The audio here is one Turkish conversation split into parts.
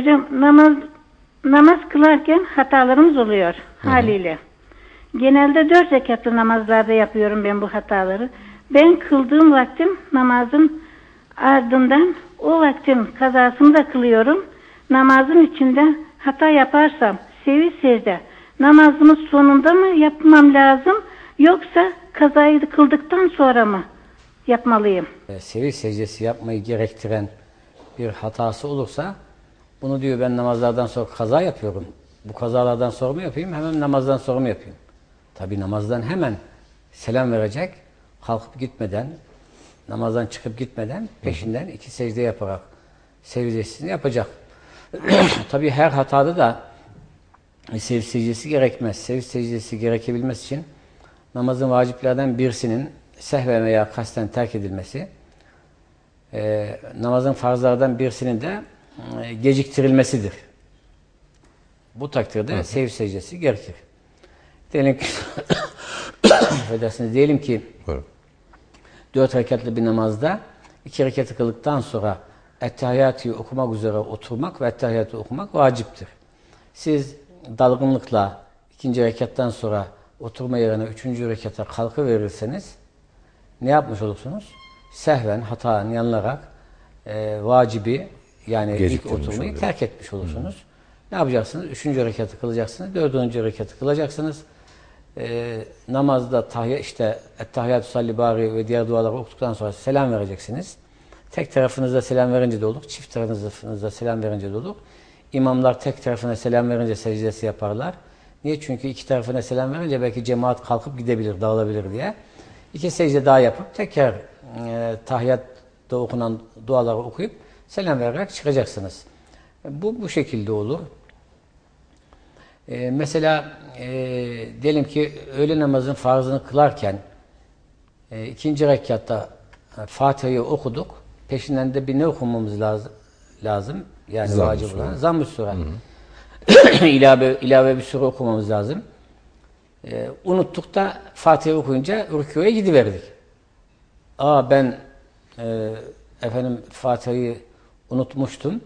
Hocam namaz namaz kılarken hatalarımız oluyor haliyle. Genelde dört rekatlı namazlarda yapıyorum ben bu hataları. Ben kıldığım vaktim namazın ardından o vaktin kazasını da kılıyorum. Namazın içinde hata yaparsam sevi secde namazımın sonunda mı yapmam lazım yoksa kazayı kıldıktan sonra mı yapmalıyım? E, sevi secdesi yapmayı gerektiren bir hatası olursa bunu diyor ben namazlardan sonra kaza yapıyorum. Bu kazalardan sonra mı yapayım hemen namazdan sonra mı yapayım? Tabi namazdan hemen selam verecek kalkıp gitmeden namazdan çıkıp gitmeden peşinden iki secde yaparak secdesini yapacak. Tabi her hatada da sev secdesi gerekmez. Sev secdesi gerekebilmesi için namazın vaciplerden birisinin sehven veya kasten terk edilmesi, e, namazın farzlardan birisinin de geciktirilmesidir. Bu takdirde sev secdesi gerekir. Diyelim ki affedersiniz, diyelim ki Buyurun. dört rekatlı bir namazda iki rekatı kıldıktan sonra Ettehiyatı okumak üzere oturmak ve Ettehiyatı okumak vaciptir. Siz dalgınlıkla ikinci rekattan sonra oturma yerine üçüncü rekata kalkı verirseniz ne yapmış olursunuz? Sehven, hataen yanılarak e, vacibi yani ilk oturmayı oluyor. terk etmiş olursunuz. Ne yapacaksınız? Üçüncü rekatı kılacaksınız, dördüncü rekatı kılacaksınız. E, namazda tahya, işte Ettehiyatü salli bari ve diğer duaları okuduktan sonra selam vereceksiniz. Tek tarafınızda selam verince de olur, çift tarafınızda selam verince de olur. İmamlar tek tarafına selam verince secdesi yaparlar. Niye? Çünkü iki tarafına selam verince belki cemaat kalkıp gidebilir, dağılabilir diye. İki secde daha yapıp tekrar e, tahiyyatta okunan duaları okuyup selam vererek çıkacaksınız. Bu bu şekilde olur. E, mesela e, diyelim ki öğle namazın farzını kılarken e, ikinci rekatta e, Fatiha'yı okuduk. Peşinden de bir ne okumamız lazım? lazım? Yani Zamm-ı vacip olan. Zamm-ı Sure. ilave, ilave bir sure okumamız lazım. E, unuttuk da Fatiha okuyunca rükûya gidiverdik. Aa ben e, efendim Fatiha'yı unutmuştum.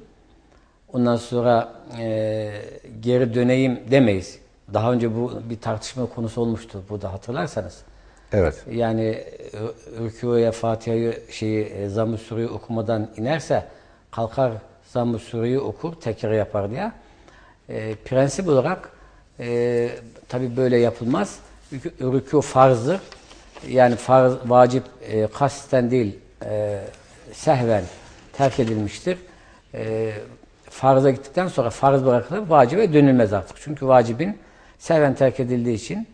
Ondan sonra e, geri döneyim demeyiz. Daha önce bu bir tartışma konusu olmuştu burada hatırlarsanız. Evet. Yani e, rükûya Fatiha'yı şeyi e, Zamm-ı Sure'yi okumadan inerse kalkar Zamm-ı Sure'yi okur tekrar yapar diye. E, prensip olarak e, tabi böyle yapılmaz. Rükû farzdır. Yani farz, vacip e, kasten değil e, sehven terk edilmiştir. E, farza gittikten sonra farz bırakılır, vacibe dönülmez artık. Çünkü vacibin sehven terk edildiği için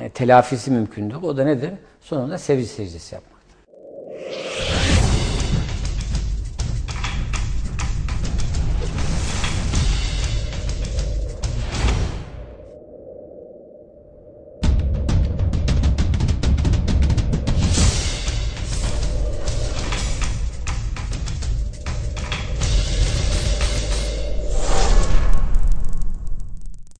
e, telafisi mümkündür. O da nedir? Sonunda sevic secdesi yapmak.